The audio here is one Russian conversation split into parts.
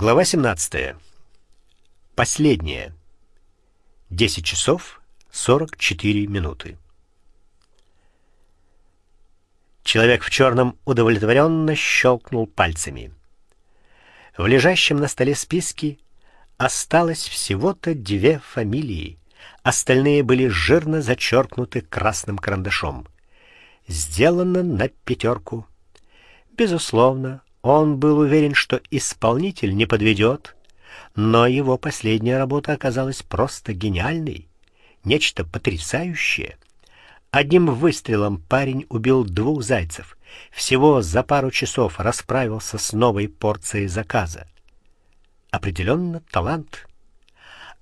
Глава 17. Последняя. 10 часов 44 минуты. Человек в черном удовлетворенно щелкнул пальцами. В лежащем на столе списке осталось всего-то две фамилии. Остальные были жирно зачеркнуты красным карандашом. Сделано на пятерку. Безусловно, он был уверен, что исполнитель не подведет, но его последняя работа оказалась просто гениальной, нечто потрясающее. Одним выстрелом парень убил двух зайцев. Всего за пару часов расправился с новой порцией заказа. Определенно талант.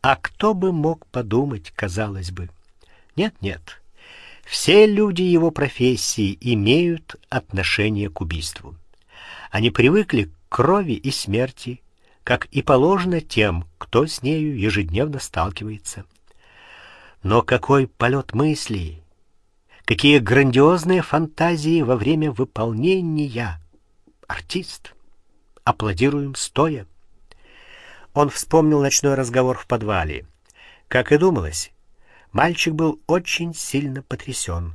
А кто бы мог подумать, казалось бы. Нет, нет. Все люди его профессии имеют отношение к убийству. Они привыкли к крови и смерти, как и положено тем, кто с нею ежедневно сталкивается. Но какой полет мыслей, какие грандиозные фантазии во время выполнения. Артист. Аплодируем стоя. Он вспомнил ночной разговор в подвале. Как и думалось, мальчик был очень сильно потрясен,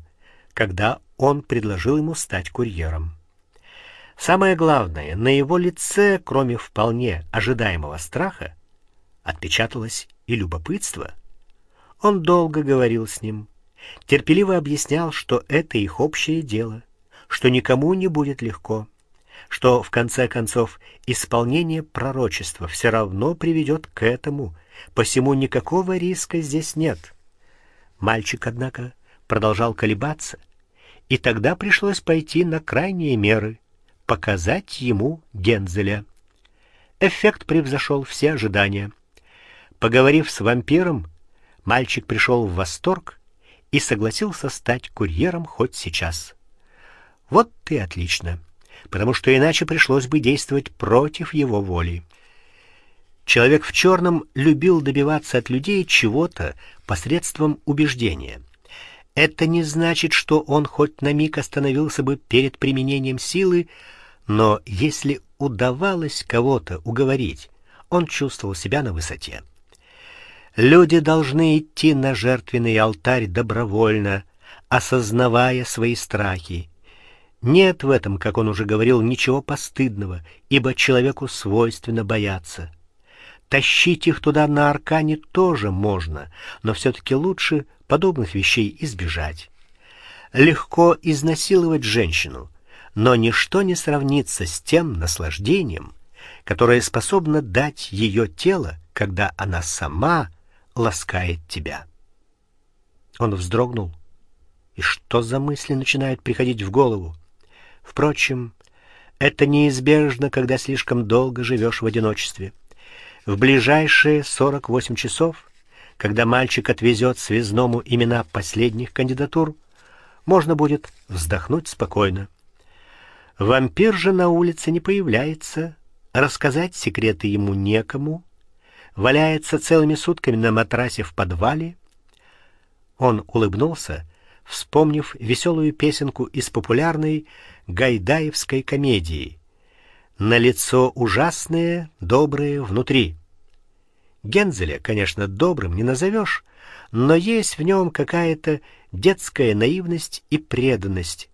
когда он предложил ему стать курьером. Самое главное, на его лице, кроме вполне ожидаемого страха, отпечаталось и любопытство. Он долго говорил с ним, терпеливо объяснял, что это их общее дело, что никому не будет легко, что в конце концов исполнение пророчества все равно приведет к этому, посему никакого риска здесь нет. Мальчик, однако, продолжал колебаться, и тогда пришлось пойти на крайние меры показать ему Гензеля. Эффект превзошел все ожидания. Поговорив с вампиром, мальчик пришел в восторг и согласился стать курьером хоть сейчас. Вот ты отлично, потому что иначе пришлось бы действовать против его воли. Человек в черном любил добиваться от людей чего-то посредством убеждения. Это не значит, что он хоть на миг остановился бы перед применением силы, но если удавалось кого-то уговорить, он чувствовал себя на высоте. Люди должны идти на жертвенный алтарь добровольно, осознавая свои страхи. Нет в этом, как он уже говорил, ничего постыдного, ибо человеку свойственно бояться. Тащить их туда на аркане тоже можно, но все таки лучше подобных вещей избежать. Легко изнасиловать женщину, но ничто не сравнится с тем наслаждением, которое способно дать ее тело, когда она сама ласкает тебя. Он вздрогнул. И что за мысли начинают приходить в голову? Впрочем, это неизбежно, когда слишком долго живешь в одиночестве. В ближайшие 48 часов, когда мальчик отвезет связному имена последних кандидатур, можно будет вздохнуть спокойно. Вампир же на улице не появляется, рассказать секреты ему некому, валяется целыми сутками на матрасе в подвале. Он улыбнулся, вспомнив веселую песенку из популярной гайдаевской комедии. На лицо ужасное, доброе внутри. Гензеля, конечно, добрым не назовешь, но есть в нем какая-то детская наивность и преданность,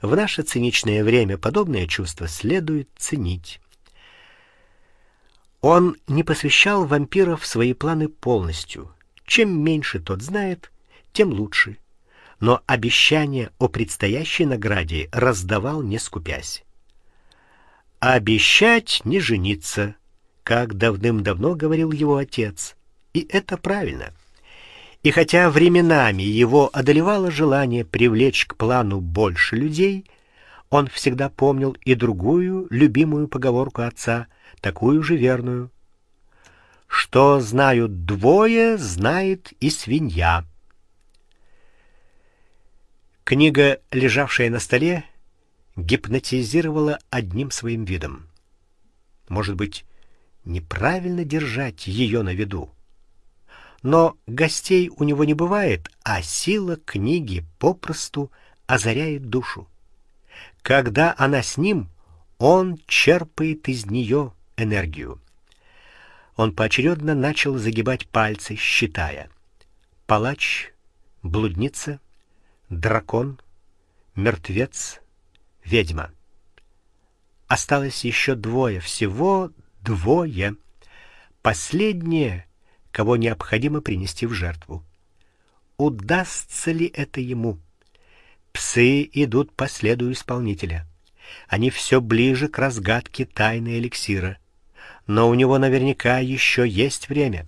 в наше циничное время подобные чувства следует ценить. Он не посвящал вампиров свои планы полностью. Чем меньше тот знает, тем лучше. Но обещание о предстоящей награде раздавал не скупясь. обещать не жениться, как давным-давно говорил его отец. И это правильно. И хотя временами его одолевало желание привлечь к плану больше людей, он всегда помнил и другую любимую поговорку отца, такую же верную: что знают двое, знает и свинья. Книга, лежавшая на столе, гипнотизировала одним своим видом. Может быть, неправильно держать ее на виду но гостей у него не бывает, а сила книги попросту озаряет душу. Когда она с ним, он черпает из нее энергию. Он поочередно начал загибать пальцы, считая: палач, блудница, дракон, мертвец, ведьма. Осталось еще двое, всего двое. Последнее, кого необходимо принести в жертву. Удастся ли это ему? Псы идут по следу исполнителя. Они все ближе к разгадке тайны эликсира. Но у него наверняка еще есть время.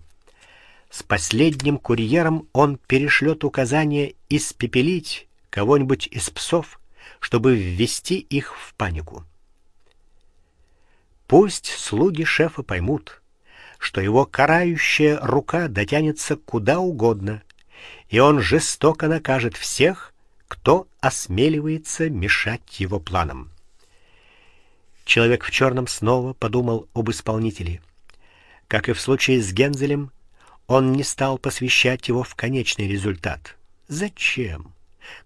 С последним курьером он перешлет указание испепелить кого-нибудь из псов, чтобы ввести их в панику. Пусть слуги шефа поймут, что его карающая рука дотянется куда угодно, и он жестоко накажет всех, кто осмеливается мешать его планам. Человек в черном снова подумал об исполнителе. Как и в случае с Гензелем, он не стал посвящать его в конечный результат. Зачем?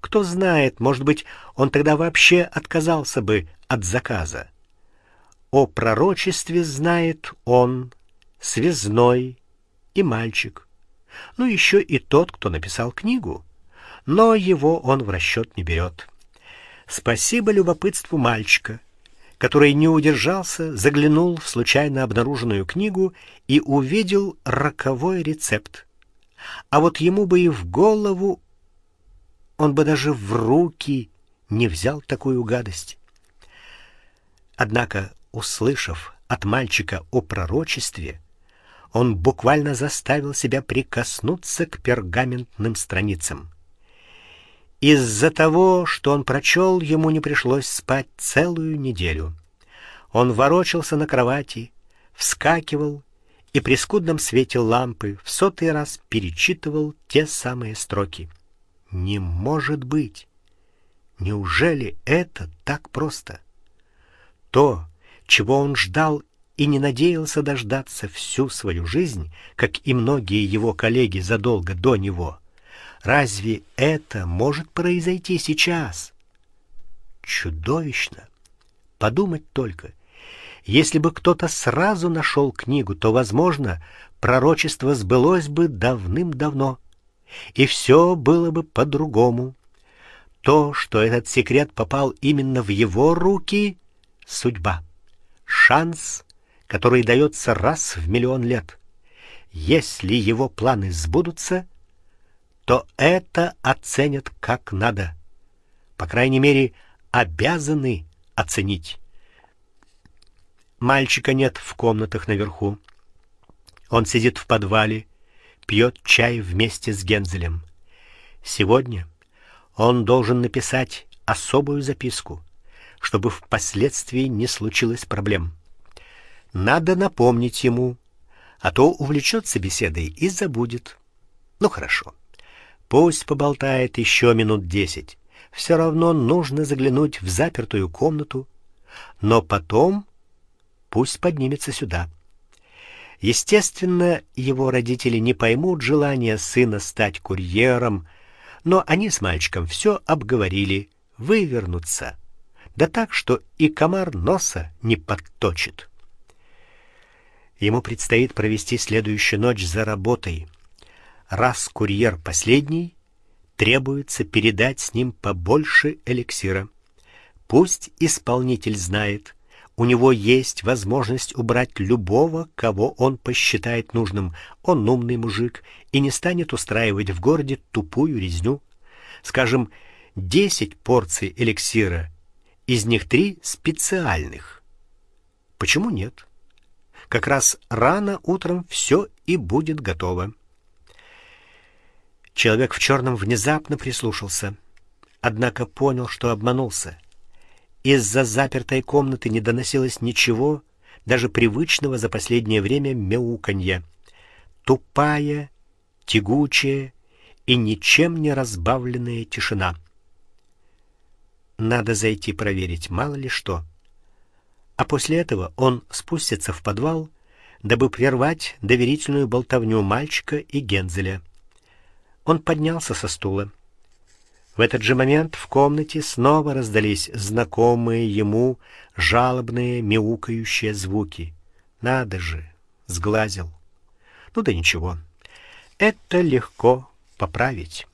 Кто знает, может быть, он тогда вообще отказался бы от заказа. О пророчестве знает он, связной и мальчик. Ну еще и тот, кто написал книгу. Но его он в расчет не берет. Спасибо любопытству мальчика который не удержался, заглянул в случайно обнаруженную книгу и увидел роковой рецепт. А вот ему бы и в голову он бы даже в руки не взял такую гадость. Однако, услышав от мальчика о пророчестве, он буквально заставил себя прикоснуться к пергаментным страницам. Из-за того, что он прочел, ему не пришлось спать целую неделю. Он ворочался на кровати, вскакивал и при скудном свете лампы в сотый раз перечитывал те самые строки. Не может быть. Неужели это так просто? То, чего он ждал и не надеялся дождаться всю свою жизнь, как и многие его коллеги задолго до него, Разве это может произойти сейчас? Чудовищно. Подумать только. Если бы кто-то сразу нашел книгу, то, возможно, пророчество сбылось бы давным-давно, и все было бы по-другому. То, что этот секрет попал именно в его руки, судьба. Шанс, который дается раз в миллион лет. Если его планы сбудутся, то это оценят как надо. По крайней мере, обязаны оценить. Мальчика нет в комнатах наверху. Он сидит в подвале, пьет чай вместе с Гензелем. Сегодня он должен написать особую записку, чтобы впоследствии не случилось проблем. Надо напомнить ему, а то увлечется беседой и забудет. Ну хорошо. Пусть поболтает еще минут десять. Все равно нужно заглянуть в запертую комнату, но потом пусть поднимется сюда. Естественно, его родители не поймут желания сына стать курьером, но они с мальчиком все обговорили, вывернуться. Да так, что и комар носа не подточит. Ему предстоит провести следующую ночь за работой раз курьер последний, требуется передать с ним побольше эликсира. Пусть исполнитель знает, у него есть возможность убрать любого, кого он посчитает нужным. Он умный мужик и не станет устраивать в городе тупую резню. Скажем, десять порций эликсира, из них три специальных. Почему нет? Как раз рано утром все и будет готово. Человек в черном внезапно прислушался, однако понял, что обманулся. Из-за запертой комнаты не доносилось ничего, даже привычного за последнее время мяуканья. Тупая, тягучая и ничем не разбавленная тишина. Надо зайти проверить, мало ли что. А после этого он спустится в подвал, дабы прервать доверительную болтовню мальчика и Гензеля. Он поднялся со стула. В этот же момент в комнате снова раздались знакомые ему жалобные мяукающие звуки. Надо же, сглазил. Ну да ничего. Это легко поправить.